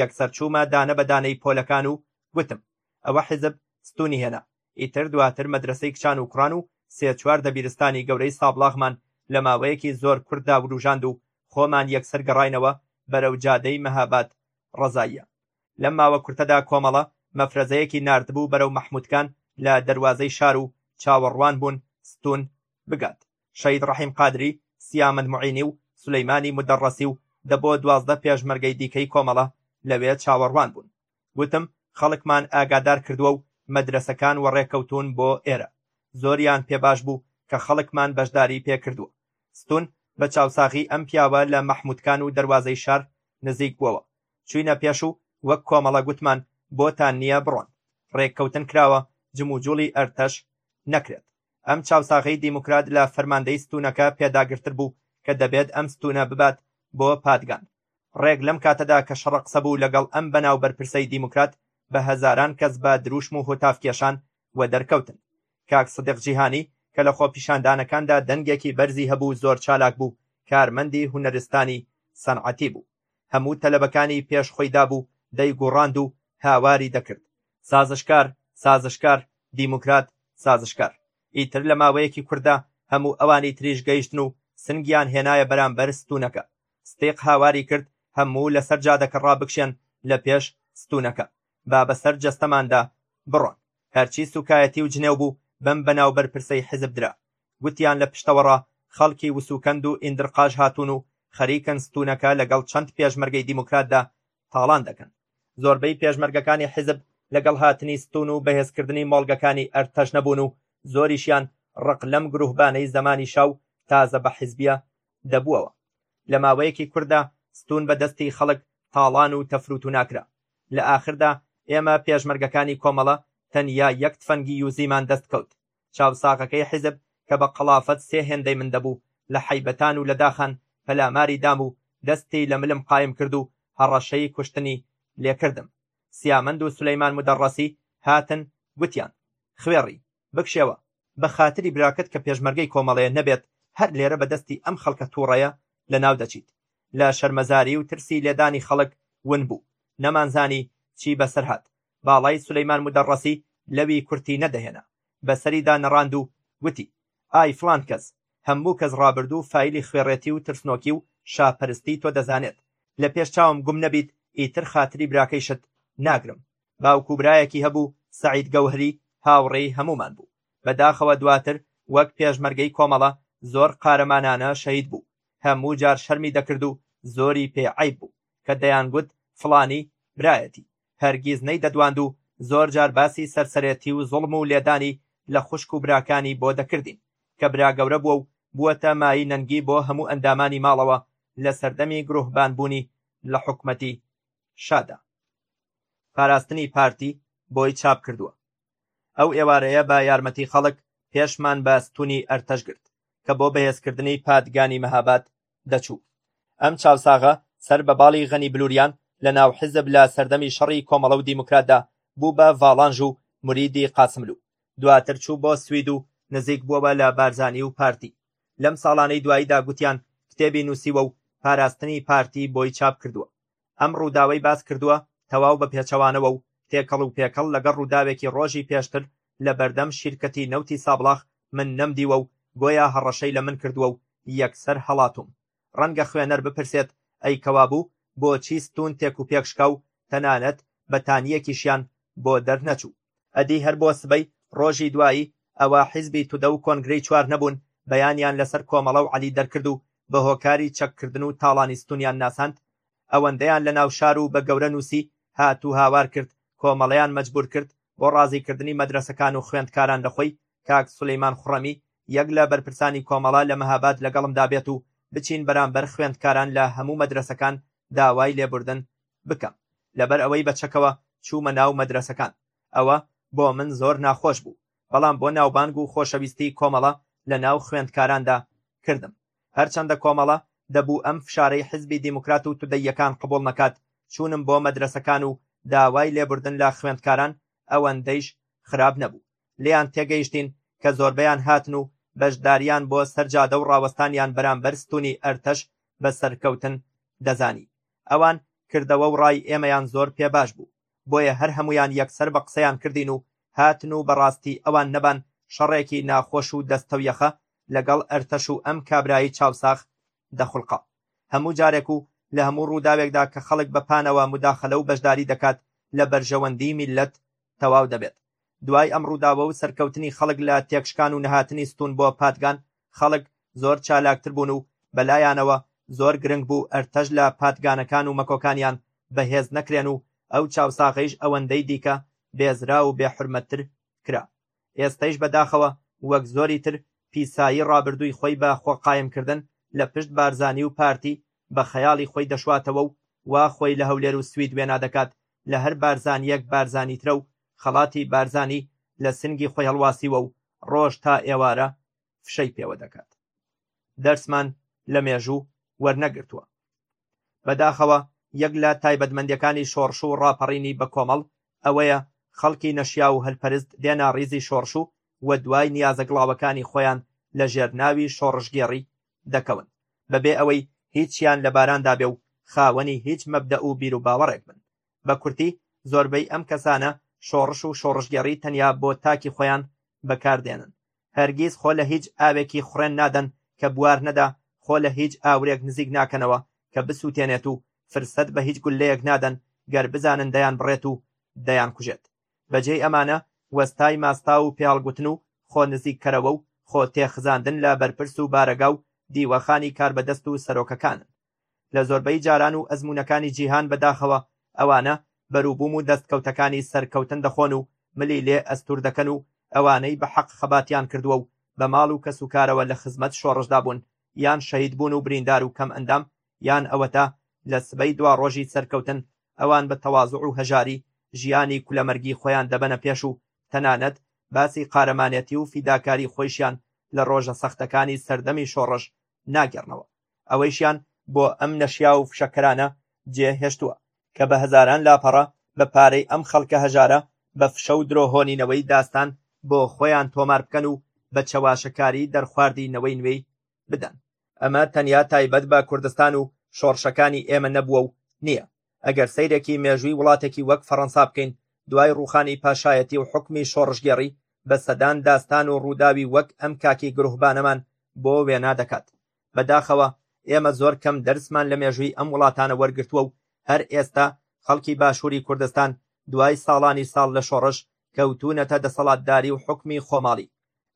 یەکسەر چوومە دانە بە دانەی پۆلەکان و گوتم ئەوە حیزب ستونی هێنا ئیتر دواتر مەدرەسەی کچان و کوڕان و سێ چوار دەبیرستانی گەورەی سابڵاغمان لە ماوەیەکی زۆر کورتدا وروژاند و خۆمان یەکسەر گەڕاینەوە بەرەو جادەی مەهاباد ڕەزاییە. لەم ماوە کورتەدا کۆمەڵە مەفرەزەیەکی ناردبوو بەرەو مەحموودکان لە دەروازەی شار و چاوەڕوان بوون ستوون بگات. شەهید ڕەحیم قادری، سیامەند موعینی و سولەیمانی مودەڕەسی و دە بۆ دوازدە پێشمەرگەی دیکەی کۆمەڵە لەوێ چاوەڕوان بوون. وتم خەڵکمان ئاگادار کردووە و مەدرەسەکان وەڕێکەوتوون بۆ ئێرە زۆریان پێ باش بوو کە خەڵکمان بەشداری پێ کردووە ستون بە چاوساغی ئەم پیاوە لە مەحمودکان و دەروازەی شار نزیک بووەوە چوینە پێش و وەک کۆمەڵە گوتمان بۆتان نییە بڕۆن ڕێککەوتن کراوە جموجوڵی ئەرتەش نەکرێت ئەم چاوساغی دیموکرات لە فەرماندەی ستونەکە پێداگرتر بوو کە دەبێت ئەم ستونە ببات بۆ پادگان ڕێک لەم کاتەدا کە شەڕە قسە بوو لەگەڵ ئەم بەناو بەرپرسەی دیموکرات بە هەزاران کەس بە دروشم و هتاف کێشان و دەرکەوتن کاک سدیق جیهانی کە لە خۆپیشاندانەکاندا دەنگێکی بەرزی هەبوو زۆر چالاک بوو کارمەندی هونەرستانی سەنعەتی بوو هەموو تەلەبەکانی پێش خۆی دابوو دەیگوڕاند و هاواری دەکرد سازشکار سازشکار دیموکرات سازشکار ئیتر لە ماوەیەکی کورتدا هەموو ئەوانی تریش گەیشتن و سنگیان هێنایە بەرامبەر ستوونەکە سدیق هاواری کرد هەموو لەسەر جادەکە ڕابکشێن لە پێش ستوونەکە، با بەسەر جەستەماندا بڕۆن. هەرچی سووکایەتی و جنێو بوو بەم بەناوبەر پرسەی حیزب درا. گوتیان لە پشتەوەڕا خەڵکی وسووکەند و ئیندرقاش هاتوون و خەریکن ستوونەکە لەگەڵ چەند پێشمەرگەی دیموکراتدا تاڵان دەکەن. زۆربەی پێشمەرگەکانی حیزب لەگەڵ هاتنی ستوون و بەهێزکردنی مۆڵگەکانی ئەرتەش نەبوون و زۆریشیان ڕق لەم گروهبانەی زەمانی شا و تازە بە حیزبییە دەبووەوە. لە ماوەیەکی کورتدا ستوون بە دەستی خەڵک تاڵان و تەفروتونا کرا. لە ئاخردا ئێمە پێشمەرگەکانی کۆمەڵە تەنیا یەک تفەنگی یوزیمان دەست کەوت. چاوساغەکەی حیزب کە بە قەڵافەت سێ هێندەی من دەبوو، لە حەیبەتان و لە داخان پەلاماری دام و دەستی لە ملم قایم کرد و هەڕەشەی کوشتنی لێ کردم. سیامەند و سولەیمان مودەڕەسی هاتن گوتیان، خوێڕی، بکشێوە بە خاتری براکەت کە پێشمەرگەی کۆمەڵەیە نەبێت هەر لێرە بە دەستی ئەم خەڵکە توڕەیە لە ناو دەچیت لە شەرمەزاری و ترسی لێدانی خەڵک ون بوو نەمانزانی چی بەسەر هات باڵای سولەیمان مودەڕەسی لەوی کورتی نەدەهێنا بە سەریدا نەڕاند و گوتی ئای فڵان کەس هەموو کەس ڕابردوو فایلی خوێڕێتی و ترسنۆکی و شاپەرستی تۆ دەزانێت لە پێش چاوم گوم نەبیت ئیتر خاتری براکەیشت ناگرم باوک و برایەکی هەبوو سەعید گەوهەری هاوڕێی هەموومان بوو، بەداخەوە دواتر وەک پێشمەرگەی کۆمەڵە زۆر قارەمانانە شەهید بوو، هەموو جار شەرمی دەکرد و زۆری پێ عەیب بوو کە دەیانگوت فڵانی برایەتی، هەرگیز نەیدەدواند و زۆر جار باسی سەرسەرێتی و زوڵم و لێدانی لە خوشک و براکانی بۆ دەکردین، کە برا گەورە بووە و بووەتە مایەی نەنگی بۆ هەموو ئەندامانی ماڵەوە لە سەردەمی گروهبانبوونی لە حکومەتی شادا پاراستنی پارتی بۆی چاپ کردووە ئەو ئێوارەیە بە یارمەتی خەڵک پێشمان بە ستونی ئەرتەش گرت کە بۆ بەهێزکردنی پادگانی مەهاباد دەچوو ئەم چاوساغە سەر بە باڵی غەنی بلوریان لە ناو حزب لە سەردەمی شەڕی کۆمەڵە و دیموکراتدا بوو بە ڤاڵانژ و مریدی قاسملو دواتر چوو بۆ سوید و نزیک بووەوە لە بارزانی و پارتی لەم ساڵانەی دواییدا گوتیان کتێبی نووسیوە و پاراستنی پارتی بۆی چاپ کردووە ئەم ڕووداوەی باس کردووە تەواو بە پێچەوانەوە و تێکەڵ و پێکەڵ لەگەڵ ڕووداوێکی ڕۆژی پێشتر لە بەردەم شیرکەتی نەوتی سابڵاخ من نەمدیوە و گۆیا هەڕەشەی لە من کردووە و یەکسەر هەڵاتووم. ڕەنگە خوێنەر بپرسێت ئەی کەوا بوو بۆچی ستوون تێک و پێک شکا و تەنانەت بەتانییەکیشیان بۆ دەرنەچوو؟ ئەدی هەر بۆ سبەی ڕۆژی دوایی ئەوە حیزبی تودە و کۆنگرەی چوار نەبوون بەیانیان لەسەر کۆمەڵە و عەلی دەرکرد و بە هۆکاری چەککردن و تاڵانی ستونیان ناساند ئەوەندەیان لە ناوشار و بە گەورە نووسی هات و هاوار کرد کۆمەڵەیان مەجبور کرد بۆ ڕازی کردنی مەدرەسەکان و خوێندکاران لە خۆی کاک سولەیمان خوڕەمی یەک لە بەرپرسانی کۆمەڵە لە مەهاباد لەگەڵمدا بێت و بچین بەرامبەر خوێندکاران لە هەموو مەدرەسەکان داوای لێبوردن بکەم لەبەر ئەوەی بە چەکەوە چوومە ناو مەدرەسەکان ئەوە بۆ من زۆر ناخۆش بوو بەڵام بۆ ناوبانگ و خۆشەویستی کۆمەڵە لە ناو خوێندکاراندا کردم هەرچەندە کۆمەڵە دەبوو ئەم فشارەی حزبی دیموکرات و تودەییەکان قبوڵ نەکات چوونم بۆ مەدرەسەکان و داوای لێبوردن لە خوێندکاران ئەوەندەیش خراپ نەبوو لێیان تێگەیشتین کە زۆربەیان هاتن و بەشداریان بۆ سەر جادە و ڕاوەستانیان بەرامبەر ستوونی ئەرتەش بە سەرکەوتن دەزانی ئەوان کردەوە و ڕای ئێمەیان زۆر پێ باش بوو، بۆیە هەر هەموویان یەکسەر بە قسەیان کردین و هاتن و بەڕاستی ئەوان نەبان شەڕێکی ناخۆش و دەستەویەخە لەگەڵ ئەرتەش و ئەم کابرایەی چاوساغ دەخولقا هەموو جارێک و لە هەموو ڕووداوێکدا کە خەڵک بە پانەوە موداخەلە و بەشداری دەکات لە بەرژەوەندی میللەت تەواو دەبێت. دوای ئەم ڕووداوە و سەرکەوتنی خەڵک لە تێکشکان و نەهاتنی ستوون بۆ پادگان، خەڵک زۆر چالاکتر بوون و بەلایانەوە زۆر گرنگ بوو ئەرتەش لە پادگانەکان و مەکۆکانیان بەهێز نەکرێن و ئەو چاوساغەیش ئەوەندەی دیکە بێزراو و بێحورمەتتر کرا. ئێستەیش بەداخەوە وەک زۆری تر پیسایی ڕابردووی خۆی بە خۆقایمکردن لە پشت بارزانی و پارتی بە خەیاڵی خۆی دەشواتەوە و وا خۆی لە هەولێر و سوید وێنا دەکات لە هەر بارزانییەک بارزانیترە و خەڵاتی بارزانی لە سنگی خۆی هەڵواسیوە و ڕۆژ تا ئێوارە فشەی پێوە دەکات دەرسمان لە مێژوو وەرنەگرتووە بەداخەوە یەک لە تایبەتمەندەکانی شۆڕش و ڕاپەڕینی بە کۆمەڵ ئەوەیە خەڵکی نەشیا و هەلپەرست دێنا ڕیزی شۆڕش و و دوای نیازە گڵاوەکانی خۆیان لە ژێر ناوی شۆڕشگێڕی دەکەون بەبێ ئەوەی هیچیان لە باراندا بێ و خاوەنی هیچ مەبدە و بیر و باوەڕێک بن بە کورتی زۆربەی ئەم کەسانە شۆڕش و شۆڕشگێڕی تەنیا بۆ تاکی خۆیان بەکاردێنن هەرگیز خۆ لە هیچ ئاوێکی خوڕێن نادەن کە بوار نەدا خۆ لە هیچ ئاورێک نزیک ناکەنەوە کە بسووتێنێت و فرسەت بە هیچ گولەیەک نادەن گەر بزانن دەیان بڕێت و دەیان کوژێت بەجێی ئەمانە وەستای ماستا و پێڵگوتن و خۆ نزیککەرەوە و خۆ تێخزاندن لە بەرپرس و بارەگا و دیوەخانی کاربەدەست و سەرۆکەکانن لە زۆربەی جاران و ئەزموونەکانی جیهان بەداخەوە ئەوانە بەروبووم و دەستکەوتەکانی سەرکەوتن دەخۆن و ملی لێ ئەستوور دەکەن و ئەوانەی بە حەق خەباتیان کردووە و بە ماڵ و کەسوکارەوە لە خزمەت شۆڕشدا بوون یان شەهید بوون و بریندار و کەمئەندام یان ئەوەتا لە سبەی دواڕۆژی سەرکەوتن ئەوان بە تەوازوع و هەژاری ژیانی کولەمەرگی خۆیان دەبەنە پێش و تەنانەت باسی قارەمانێتی و فیداکاری خۆیشیان لە ڕۆژە سەختەکانی سەردەمی شۆڕش ناگێڕنەوە. ئەوەیشیان بۆ ئەم نەشیاو و فشەکەرانە جێ هێشتووە کە بە هەزاران لاپەڕە بە پارەی ئەم خەڵکە هەژارە بە فشە و درۆ هۆنینەوەی داستان بۆ خۆیان تۆمار بکەن و بە چەواشەکاری دەرخواردی نەوەی نوێی بدەن ئەمە تەنیا تایبەت بە کوردستان و شۆڕشەکانی ئێمە نەبووە و نییە ئەگەر سەیرێکی مێژووی وڵاتێکی وەک فەڕەنسا بکەین دوای ڕوخانی پاشایەتی و حکمی شۆڕشگێڕی بە سەدان داستان و ڕووداوی وەک ئەم کاکی گروهبانەمان بۆ وێنا دەکات بەداخەوە ئێمە زۆر کەم دەرسمان لە مێژووی ئەم وڵاتانە وەرگرتووە و هەر ئێستا خەڵکی باشووری کوردستان دوای ساڵانی ساڵ لە شۆڕش کەوتوونەتە دەسەڵاتداری و حوکمی خۆماڵی،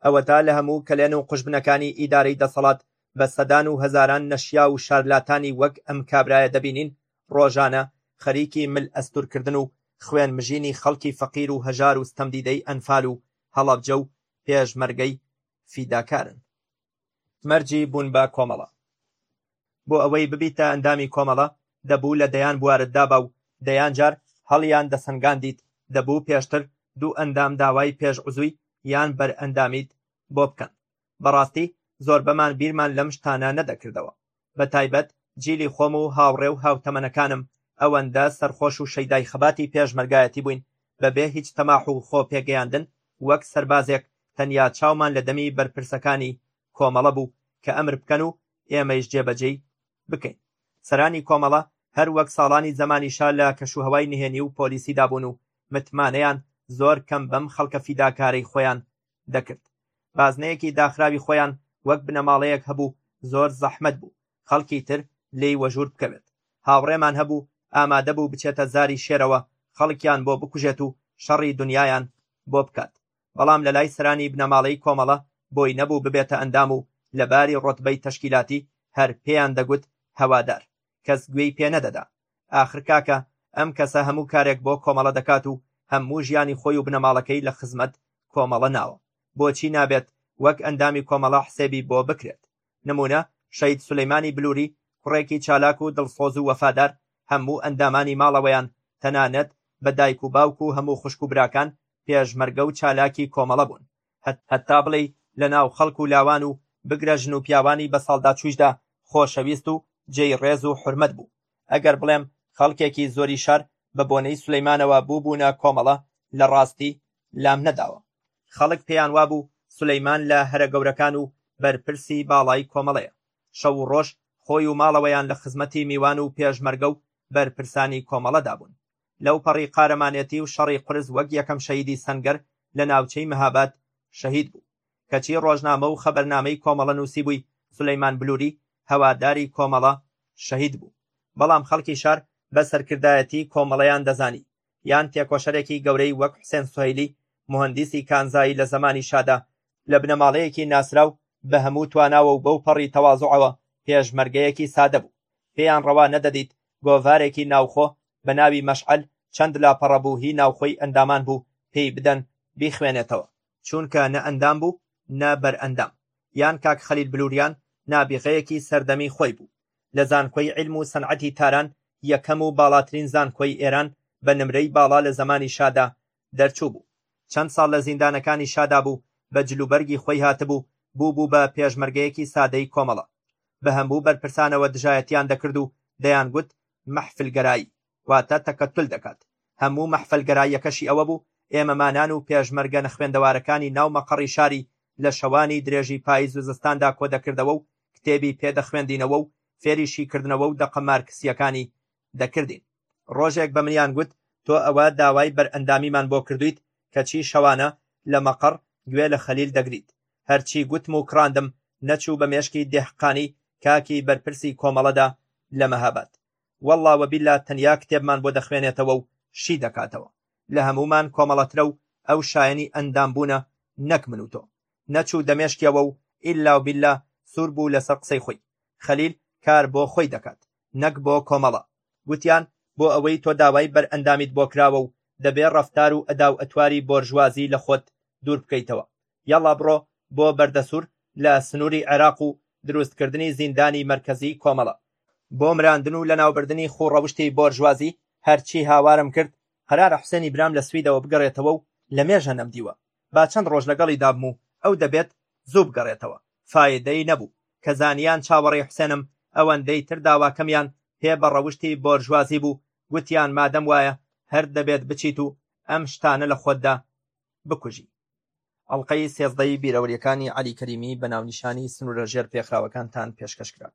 ئەوەتا لە هەموو کەلێن و قوژبنەکانی ئیدارەی دەسەڵات بە سەدان و هەزاران نەشیاو و شارلاتانی وەک ئەم کابرایە دەبینین ڕۆژانە خەریکی مل ئەستورکردن و خوێن مژینی خەڵکی فەقیر و هەژار و ستەمدیدەی ئەنفال و هەڵەبجە و پێشمەرگەی فیداکارن. مەرجی بوون بە کۆمەڵە. بۆ ئەوەی ببیتە ئەندامی کۆمەڵە دەبوو لە دەیان بوارت دابا و دەیان جار هەڵیان دەسەنگاندیت، دەبوو پێشتر دوو ئەندام داوای پێش عزوی یان بەرئەندامیت بۆ بکەن. بەڕاستی زۆربەمان بیرمان لەم شتانە نەدەکردەوە. بە تایبەت جیلی خۆم و هاوڕێ و هاوتەمەنەکانم ئەوەندە سەرخۆش و شەیدای خەباتی پێشمەرگایەتی بووین بەبێ هیچ تەماح و خۆ پێگەیاندن وەک سەربازێک تەنیا چاومان لە دەمی بەرپرسەکانی کۆمەڵە بوو کە ئەمر بکەن و ئێمەیش جێبەجێی بکەین سەرانی کۆمەڵە هەر وەک ساڵانی زەمانی شا لە کەشوهەوای نهێنی و پۆلیسیدا بوون و متمانەیان زۆر کەم بەم خەڵکە فیداکارەی خۆیان دەکرد بازنەیەکی داخراوی خۆیان وەک بنەماڵەیەک هەبوو زۆر زەحمەت بوو خەڵکی تر لێی وەژوور بکەوێت هاوڕێمان هەبوو ئامادە بوو بچێتە زاری شێرەوە خەڵکیان بۆ بکوژێت و شەڕی دنیایان بۆ بکات بەڵام لە لای سەرانی بنەماڵەی کۆمەڵە بۆی نەبوو ببێتە ئەندام و لەباری ڕۆتبەی تەشکیلاتی هەر پێیان دەگوت هەوادار کەس گوێی پێ نەدەدا ئاخر کاکە ئەم کەسە هەموو کارێک بۆ کۆمەڵە دەکات و هەموو ژیانی خۆی و بنەماڵەکەی لە خزمەت کۆمەڵە ناوە بۆچی نابێت وەک ئەندامی کۆمەڵە حسێبی بۆ بکرێت نمونە شەید سولەیمانی بلووری کوڕێکی چالاک و دڵسۆز و وەفادار هەموو ئەندامانی ماڵەوەیان تەنانەت بە دایک و باوک و هەموو خوشک و براکان پێشمەرگە و چالاکی کۆمەڵە بوون هەتا بڵێی لە ناو خەڵک و لاوان و بگرە ژن و پیاوانی بەساڵداچوویشدا خۆشەویست و جێی ڕێز و حورمەت بوو، ئەگەر بڵێم خەڵکێکی زۆری شار بە بۆنەی سولەیمانەوە بووبوونە کۆمەڵە لە ڕاستی لام نەداوە. خەڵک پێیان وابوو سولەیمان لە هەرە گەورەکان و بەرپرسی باڵای کۆمەڵەیە، شەو و ڕۆژ خۆی و ماڵەوەیان لە خزمەتی میوان و پێشمەرگە و بەرپرسانی کۆمەڵەدا بوون، لەوپەڕی قارەمانێتی و شەڕی قورس وەک یەکەم شەهیدی سەنگەر لە ناوچەی مەهاباد شەهید بوو کەچی ڕۆژنامە و خەبەرنامەی کۆمەڵە نووسی بووی سلەیمان بلووری هەواداری کۆمەڵە شەهید بوو بەڵام خەڵکی شار بە سەرکردایەتی کۆمەڵەیان دەزانی یان تێکۆشەرێکی گەورەی وەک حسێن سوهیلی مهندسی کانزایی لە زەمانی شادا لە بنەماڵەیەکی ناسراو بە هەموو تواناوە و بەو پەڕی تەوازوعەوە پێشمەرگەیەکی سادە بوو پێیان ڕەوا نەدەدیت گۆڤارێکی ناوخۆ بە ناوی مەشعەل چەند لاپەڕە بوو هی ناوخۆی ئەندامان بوو پێی بدەن بیخوێنێتەوە، چونکە نە ئەندام بوو نە بەرئەندام، یان کاک خەلیل بلوریان نابیغەیەکی سەردەمی خۆی بوو، لە زانکۆی عیلم و سەنعەتی تاران یەکەم و باڵاترین زانکۆی ئێران بە نمرەی باڵا لە زەمانی شادا دەرچووبوو، چەند ساڵ لە زیندانەکانی شادا بوو، بە جلوبەرگی خۆی هاتبوو، بووبوو بە پێشمەرگەیەکی سادەی کۆمەڵە، بە هەموو بەرپرسانەوە دژایەتیان دەکرد و دەیانگوت مەحفلگەرایی، واتە تەکەتول دەکات، هەموو مەحفەلگەراییەکەشی ئەوە بوو، ئێمەمانان و پێشمەرگە نەخوێندەوارەکانی ناو مەقەڕی شاری لە شەوانی درێژی پایز و زستاندا کۆدەکردەوە و کتێبی پێ دەخوێندینەوە و فێری شیکردنەوە و دەقە مارکسییەکانی دەکردین ڕۆژێک بە منیان گوت تۆ ئەوە داوای بەرئەندامیمان بۆ کردویت کەچی شەوانە لە مەقەڕ گوێ لە خەلیل دەگریت هەرچی گوتم و کڕاندم نەچوو بە مێشکی دێهقانی کاکی بەرپرسی کۆمەڵەدا لە مەهاباد واللە وبیلا تەنیا کتێبمان بۆ دەخوێنێتەوە و شی دەکاتەوە لە هەموومان کۆمەڵەترە و ئەو شایەنی ئەندام بوونە نەک من و تۆ نەچوو دەمێشکیەوە و ئیلا و بیلا سوور بوو لەسەر قسەی خۆی خەلیل کار بۆ خۆی دەکات نەک بۆ کۆمەڵە گوتیان بۆ ئەوەی تۆ داوای بەرئەندامیت بۆ کراوە و دەبێ ڕەفتار و ئەدا و ئەتواری بۆرژوازی لە خۆت دوور بکەیتەوە یەڵا بڕۆ بۆ بەردەسوور لە سنووری عێراق و دروستکردنی زیندانی مەرکەزی کۆمەڵە بۆ مراندن و لەناوبردنی خووڕەوشتی بۆرژوازی هەرچی هاوارم کرد قەرارە حوسێنی برام لە سویدەوە بگەڕێتەوە و لەمێژە نەمدیوە. با چەند ڕۆژ لەگەڵیدا بم و ئەو دەبێت زوو بگەڕێتەوە. فایدەی نەبوو. کە زانیان چاوەڕێی حوسێنم، ئەوەندەی تر داواکەمیان پێ بە ڕەوشتی بۆرژوازی بوو، گوتیان مادەم وایە هەر دەبێت بچیت و ئەم شتانە لە خۆتدا بکوژی. ئەڵقەی سێزدەی بیرەوەریەکانی عەلی کەریمی بە ناونیشانی سنورە ژێر پێخراوەکانتان پێشکەش کرا.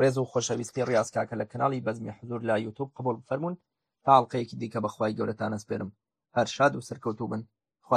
ڕێز و خۆشەویستی ڕیاز کاکە لە کەناڵی بەزمی حزور لە یوتوب قبوڵ بفەرموون تا ئەڵقەیەکی دیکە بە خوای گەورەتان ئەسپێرم هەر شاد و سەرکەوتوو بن خوا